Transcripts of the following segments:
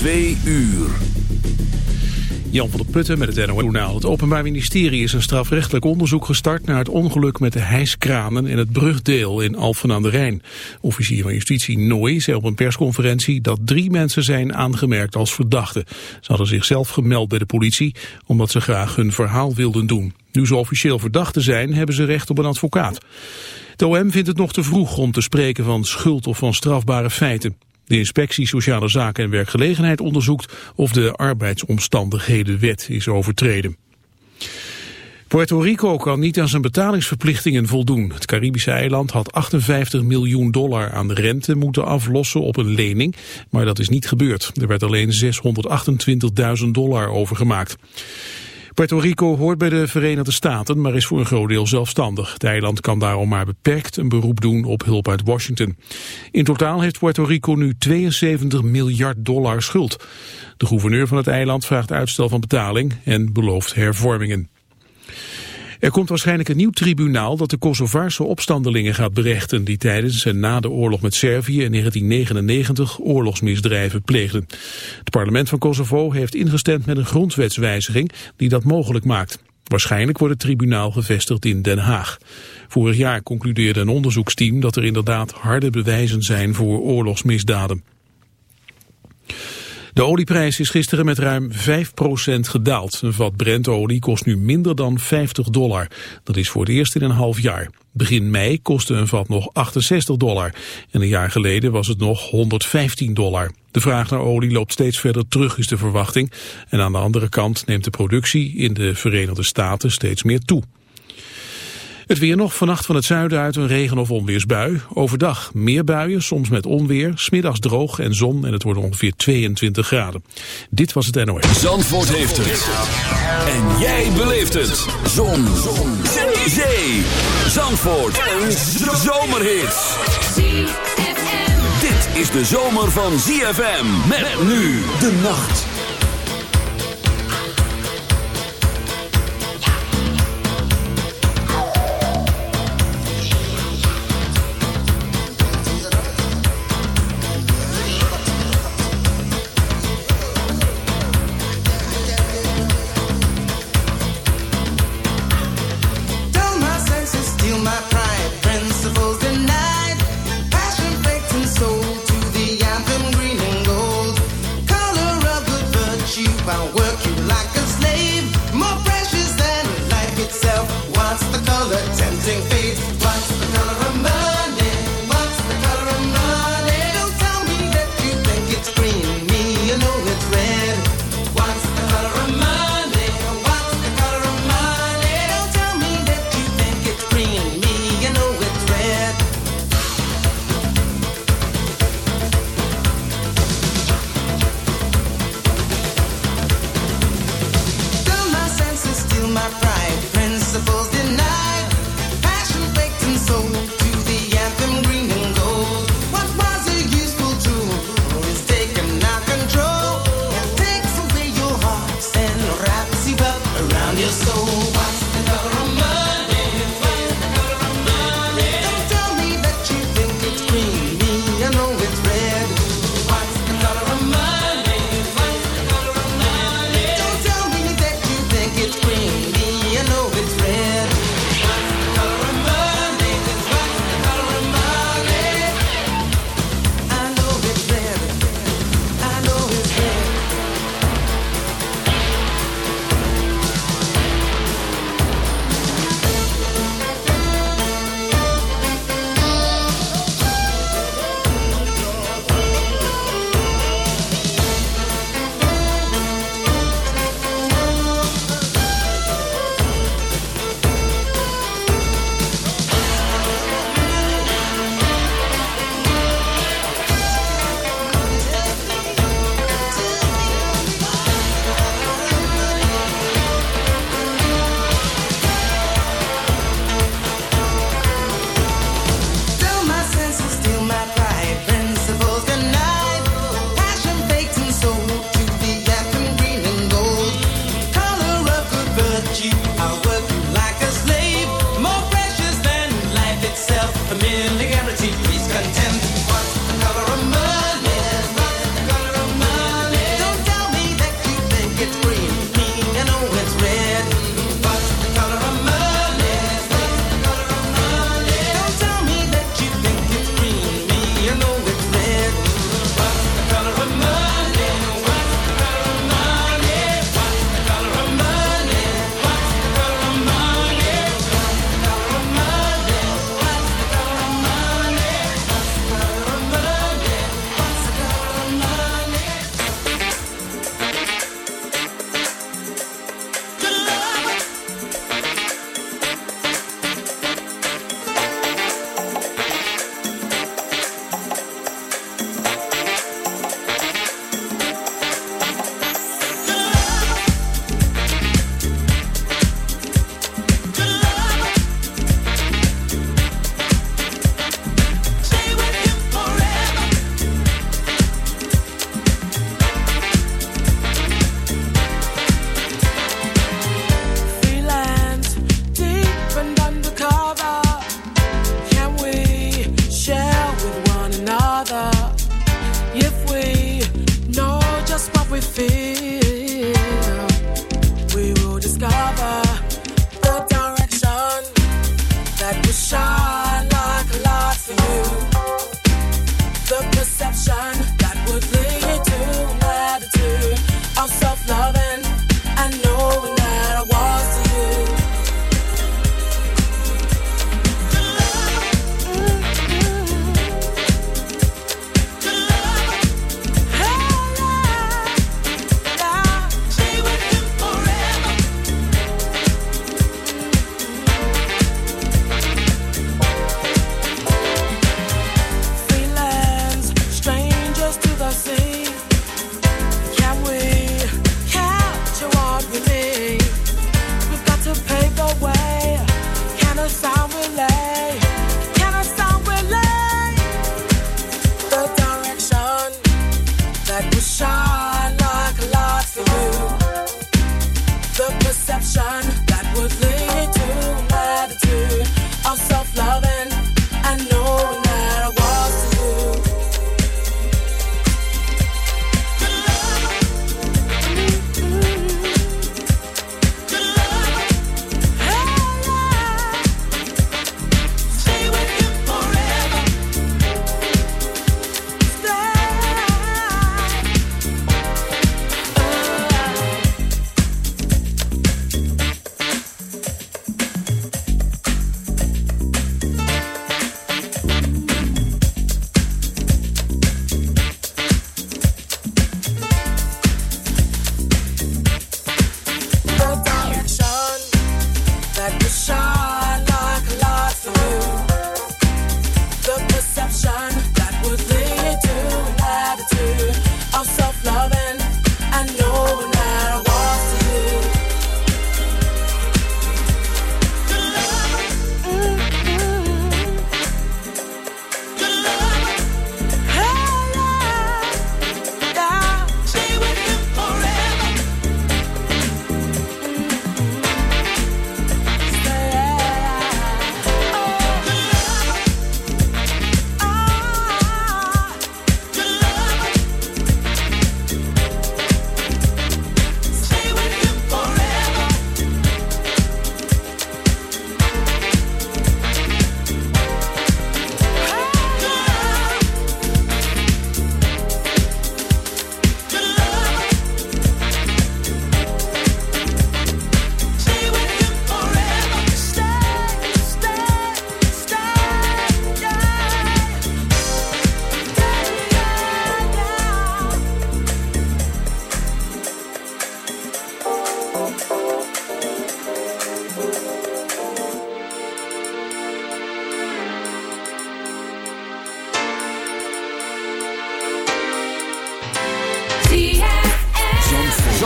Twee uur. Jan van der Putten met het NOS-journaal. Het Openbaar Ministerie is een strafrechtelijk onderzoek gestart... naar het ongeluk met de hijskranen in het brugdeel in Alphen aan de Rijn. Officier van Justitie Nooy zei op een persconferentie... dat drie mensen zijn aangemerkt als verdachten. Ze hadden zichzelf gemeld bij de politie... omdat ze graag hun verhaal wilden doen. Nu ze officieel verdachten zijn, hebben ze recht op een advocaat. De OM vindt het nog te vroeg om te spreken van schuld of van strafbare feiten. De inspectie Sociale Zaken en Werkgelegenheid onderzoekt of de arbeidsomstandighedenwet is overtreden. Puerto Rico kan niet aan zijn betalingsverplichtingen voldoen. Het Caribische eiland had 58 miljoen dollar aan rente moeten aflossen op een lening, maar dat is niet gebeurd. Er werd alleen 628.000 dollar overgemaakt. Puerto Rico hoort bij de Verenigde Staten, maar is voor een groot deel zelfstandig. Het eiland kan daarom maar beperkt een beroep doen op hulp uit Washington. In totaal heeft Puerto Rico nu 72 miljard dollar schuld. De gouverneur van het eiland vraagt uitstel van betaling en belooft hervormingen. Er komt waarschijnlijk een nieuw tribunaal dat de Kosovaarse opstandelingen gaat berechten... die tijdens en na de oorlog met Servië in 1999 oorlogsmisdrijven pleegden. Het parlement van Kosovo heeft ingestemd met een grondwetswijziging die dat mogelijk maakt. Waarschijnlijk wordt het tribunaal gevestigd in Den Haag. Vorig jaar concludeerde een onderzoeksteam dat er inderdaad harde bewijzen zijn voor oorlogsmisdaden. De olieprijs is gisteren met ruim 5% gedaald. Een vat Brentolie kost nu minder dan 50 dollar. Dat is voor het eerst in een half jaar. Begin mei kostte een vat nog 68 dollar. En een jaar geleden was het nog 115 dollar. De vraag naar olie loopt steeds verder terug, is de verwachting. En aan de andere kant neemt de productie in de Verenigde Staten steeds meer toe. Het weer nog vannacht van het zuiden uit een regen- of onweersbui. Overdag meer buien, soms met onweer. Smiddags droog en zon en het wordt ongeveer 22 graden. Dit was het NOS. Zandvoort heeft het. En jij beleeft het. Zon. zon. Zee. Zandvoort. Een zomerhit. Dit is de zomer van ZFM. Met nu de nacht.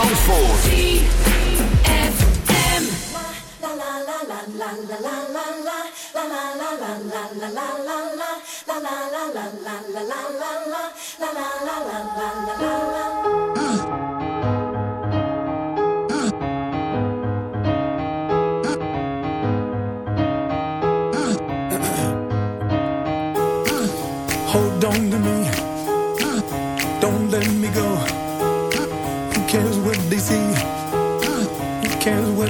Zandvoort.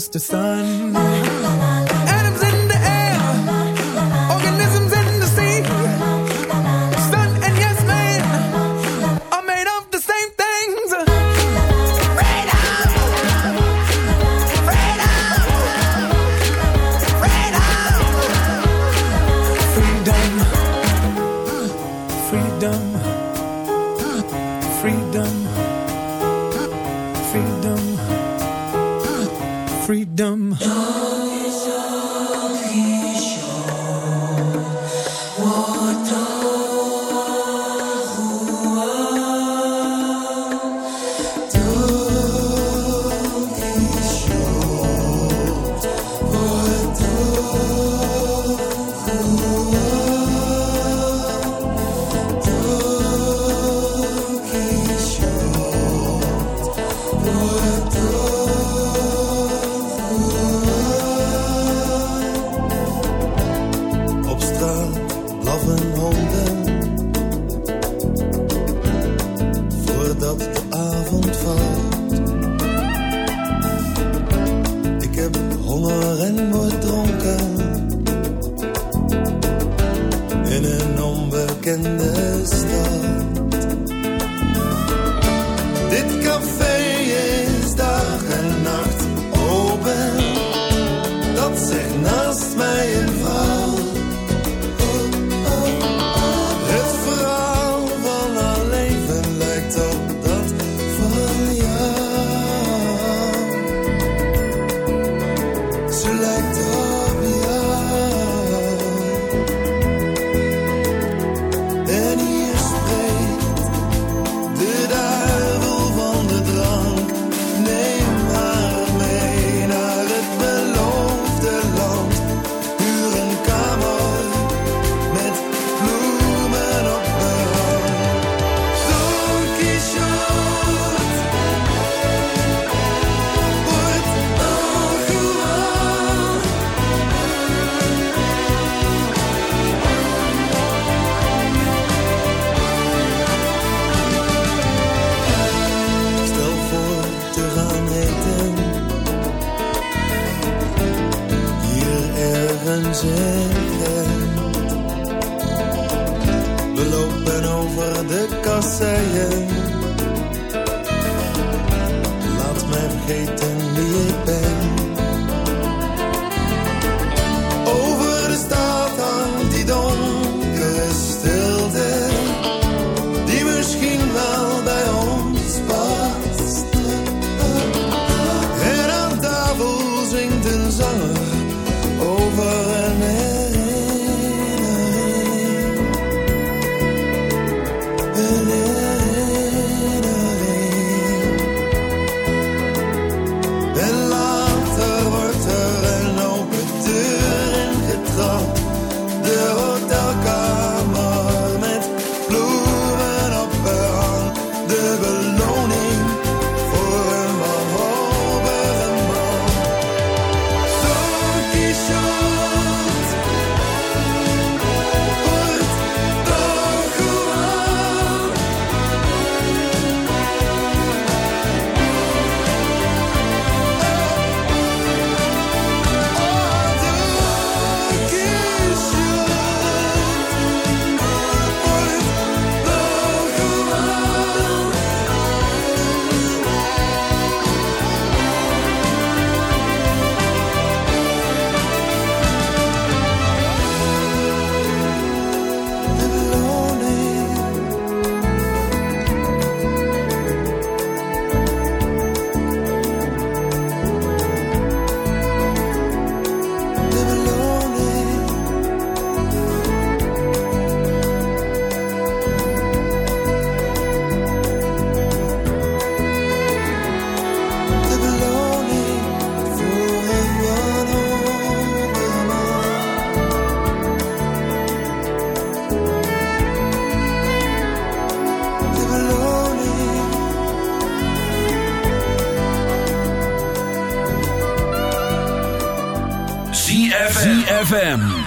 past the sun.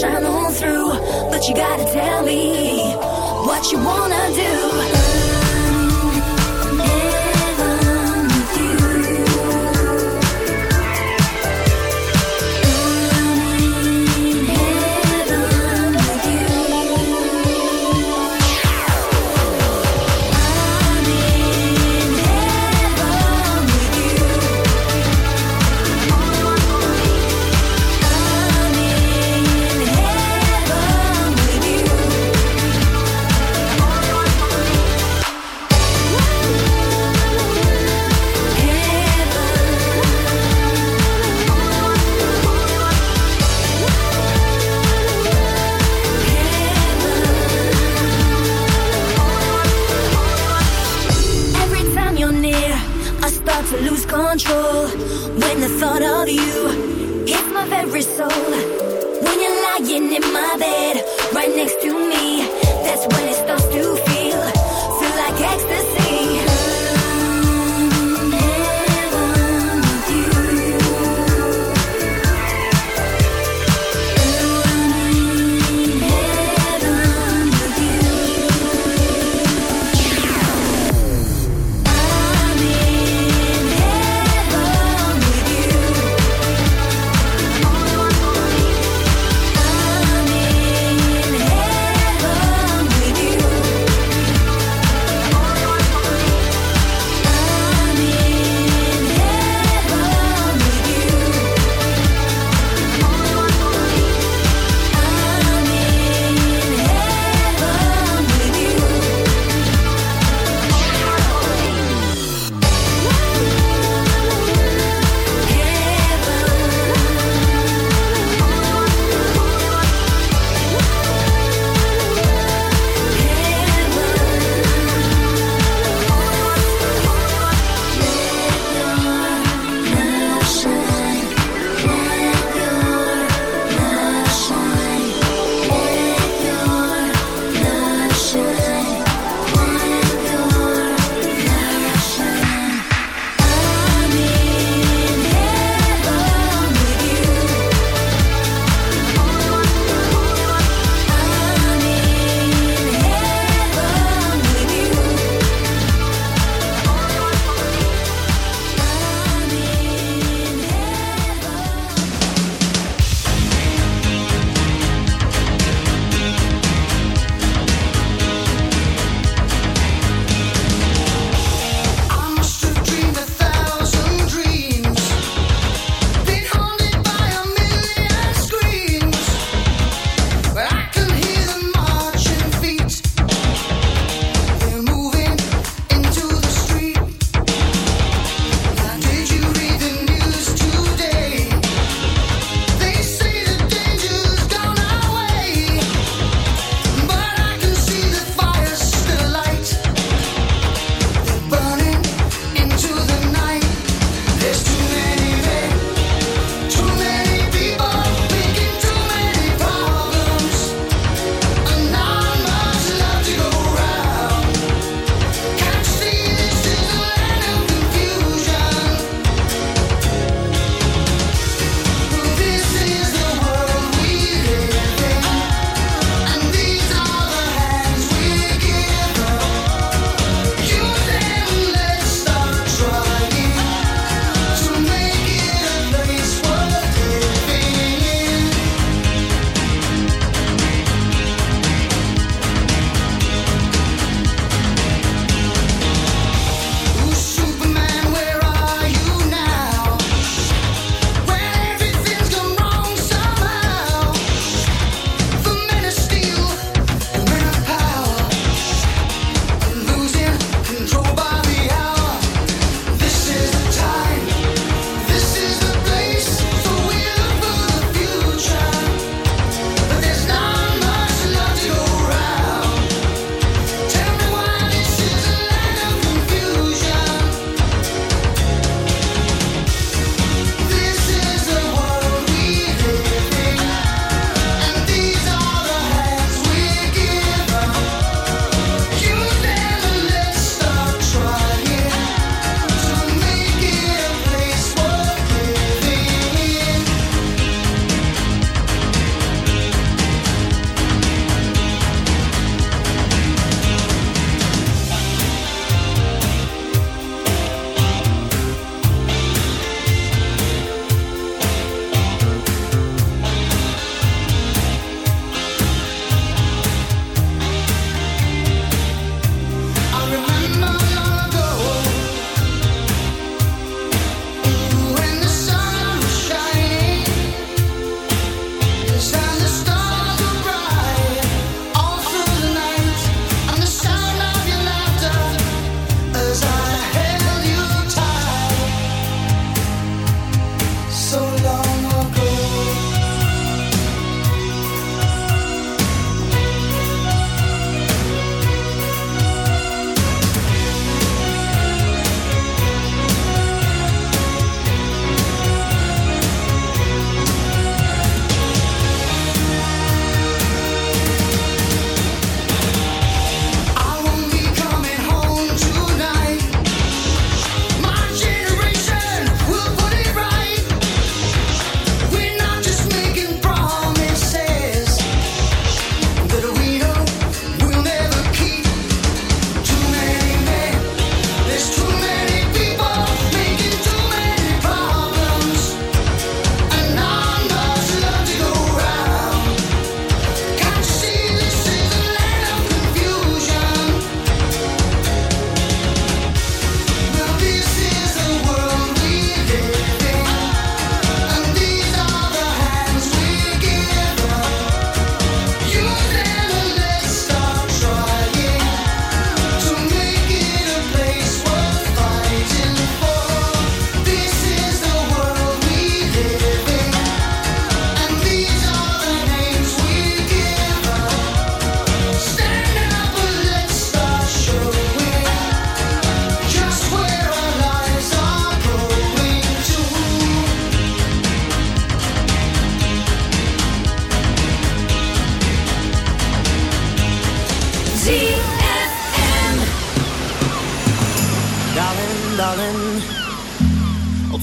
shine on through, but you gotta tell me what you wanna do.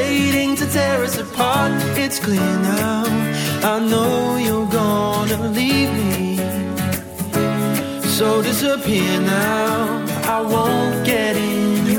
fading to tear us apart. It's clear now. I know you're gonna leave me. So disappear now. I won't get in.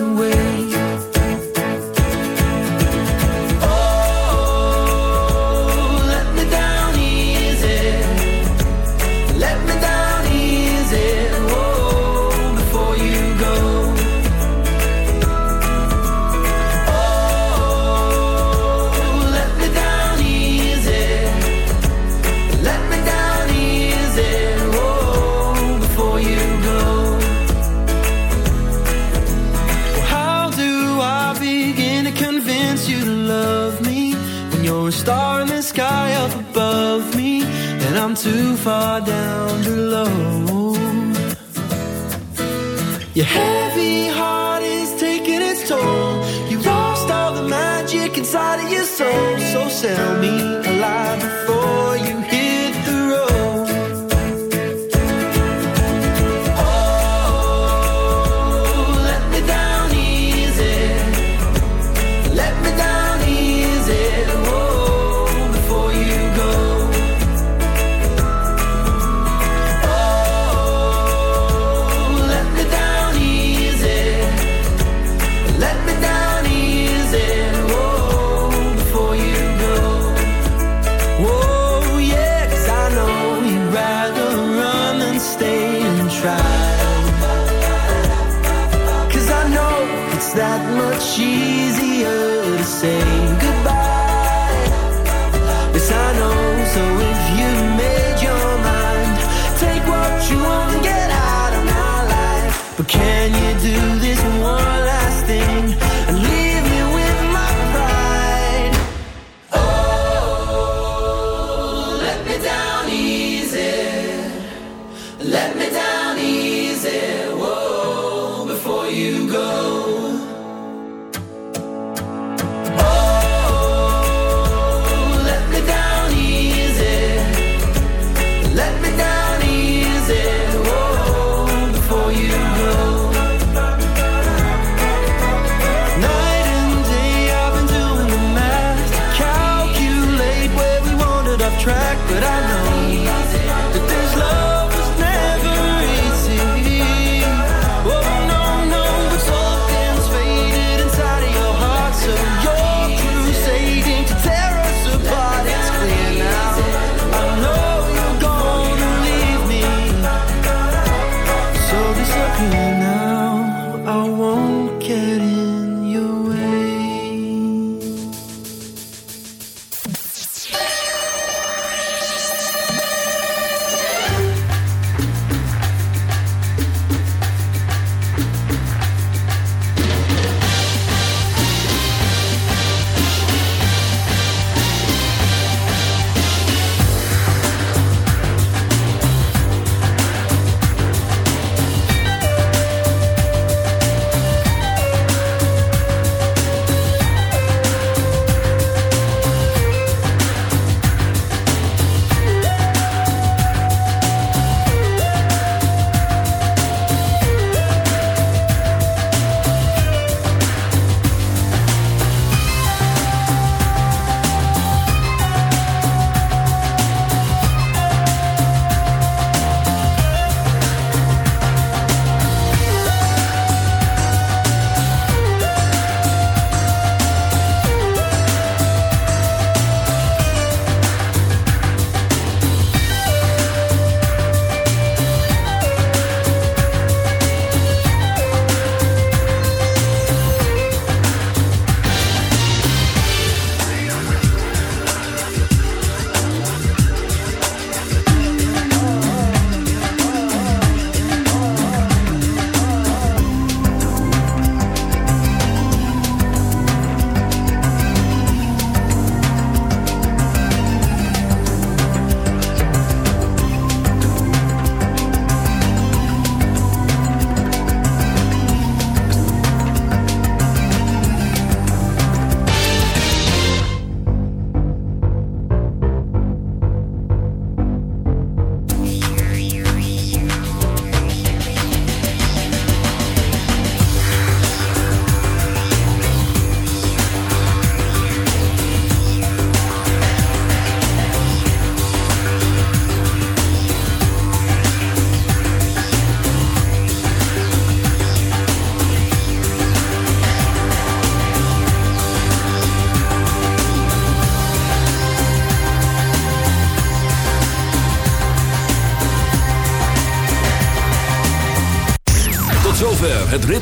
sell But can you do this?